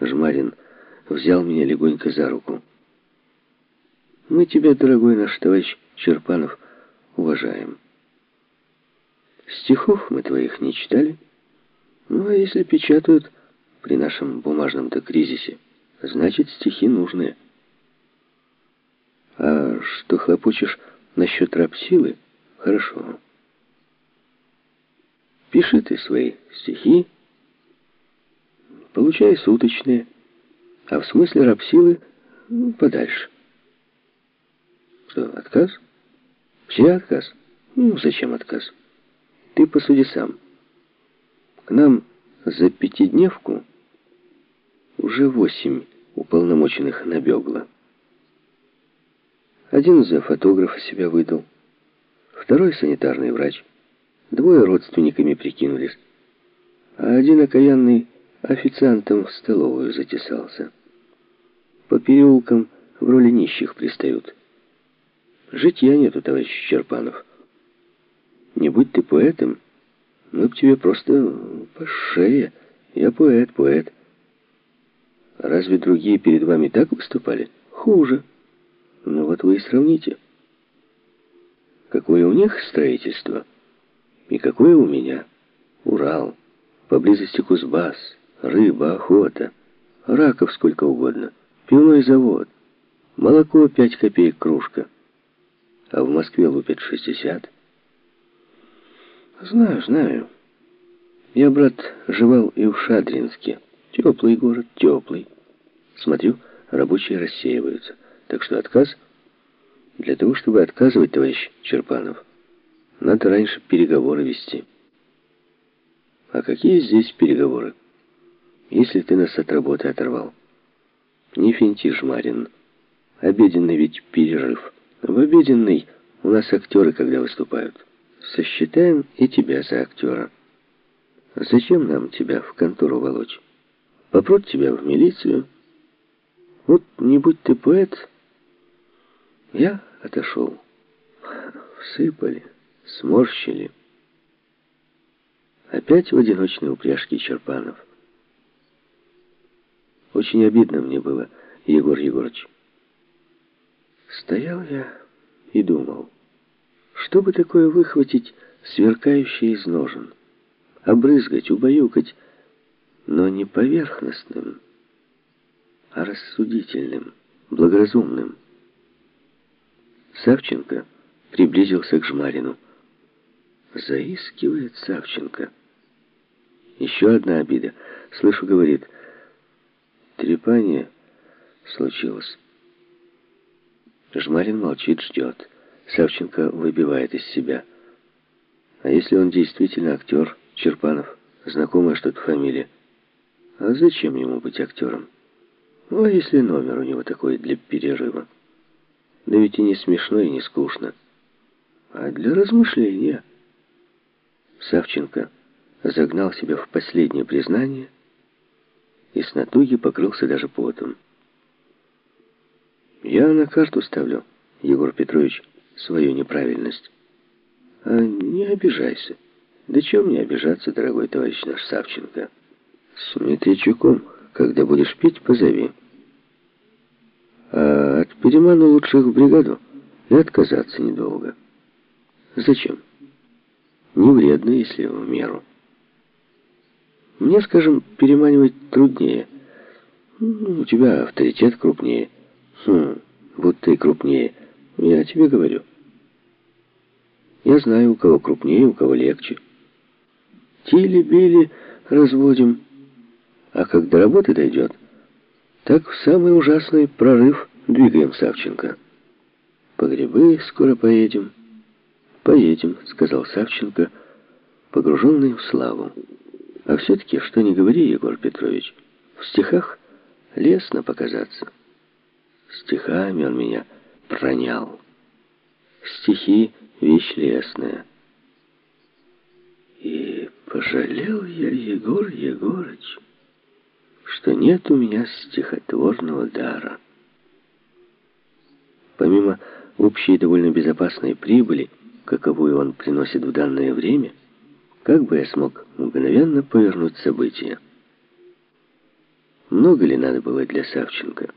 Жмарин взял меня легонько за руку. Мы тебя, дорогой наш товарищ Черпанов, уважаем. Стихов мы твоих не читали. Ну, а если печатают при нашем бумажном-то кризисе, значит, стихи нужные. А что хлопочешь насчет рабсилы, хорошо. Пиши ты свои стихи, получай суточные, а в смысле рабсилы ну, подальше. Что, отказ? Все отказ? Ну, зачем отказ? Ты посуди сам. К нам за пятидневку уже восемь уполномоченных набегло. Один за фотографа себя выдал, второй санитарный врач, двое родственниками прикинулись, а один окаянный официантом в столовую затесался. По переулкам в роли нищих пристают. Житья нету, товарищ Черпанов. Не будь ты поэтом, мы б тебе просто по шее. Я поэт, поэт. Разве другие перед вами так выступали? Хуже. Ну вот вы и сравните. Какое у них строительство и какое у меня. Урал, поблизости Кузбасс, рыба, охота, раков сколько угодно, пивной завод, молоко пять копеек кружка, а в Москве лупят шестьдесят. Знаю, знаю. Я, брат, жевал и в Шадринске. Теплый город, теплый. Смотрю, рабочие рассеиваются. Так что отказ? Для того, чтобы отказывать, товарищ Черпанов, надо раньше переговоры вести. А какие здесь переговоры? Если ты нас от работы оторвал. Не финтишь, Марин. Обеденный ведь перерыв. В обеденный у нас актеры, когда выступают. Сосчитаем и тебя за актера. Зачем нам тебя в контору волочь? Попрут тебя в милицию. Вот не будь ты поэт, я отошел. Всыпали, сморщили. Опять в одиночной упряжке Черпанов. Очень обидно мне было, Егор Егорович. Стоял я и думал... Что бы такое выхватить, сверкающее из ножен? Обрызгать, убаюкать, но не поверхностным, а рассудительным, благоразумным. Савченко приблизился к Жмарину. Заискивает Савченко. Еще одна обида. Слышу, говорит, трепание случилось. Жмарин молчит, ждет. Савченко выбивает из себя. А если он действительно актер, Черпанов, знакомая что-то фамилия, а зачем ему быть актером? Ну, а если номер у него такой для перерыва? Да ведь и не смешно, и не скучно. А для размышления. Савченко загнал себя в последнее признание и с натуги покрылся даже потом. «Я на карту ставлю, Егор Петрович», свою неправильность. А не обижайся. Да чем мне обижаться, дорогой товарищ наш Савченко? С Митричуком, когда будешь пить, позови. А от перемана лучших в бригаду и отказаться недолго. Зачем? Не вредно, если в меру. Мне, скажем, переманивать труднее. Ну, у тебя авторитет крупнее. Хм, будто и крупнее. Я тебе говорю. Я знаю, у кого крупнее, у кого легче. Тили-били разводим. А как до работы дойдет, так в самый ужасный прорыв двигаем Савченко. По грибы скоро поедем. Поедем, сказал Савченко, погруженный в славу. А все-таки, что не говори, Егор Петрович, в стихах лестно показаться. Стихами он меня пронял. Стихи — вещь лесная. И пожалел я, Егор Егорыч, что нет у меня стихотворного дара. Помимо общей довольно безопасной прибыли, каковую он приносит в данное время, как бы я смог мгновенно повернуть события? Много ли надо было для Савченко?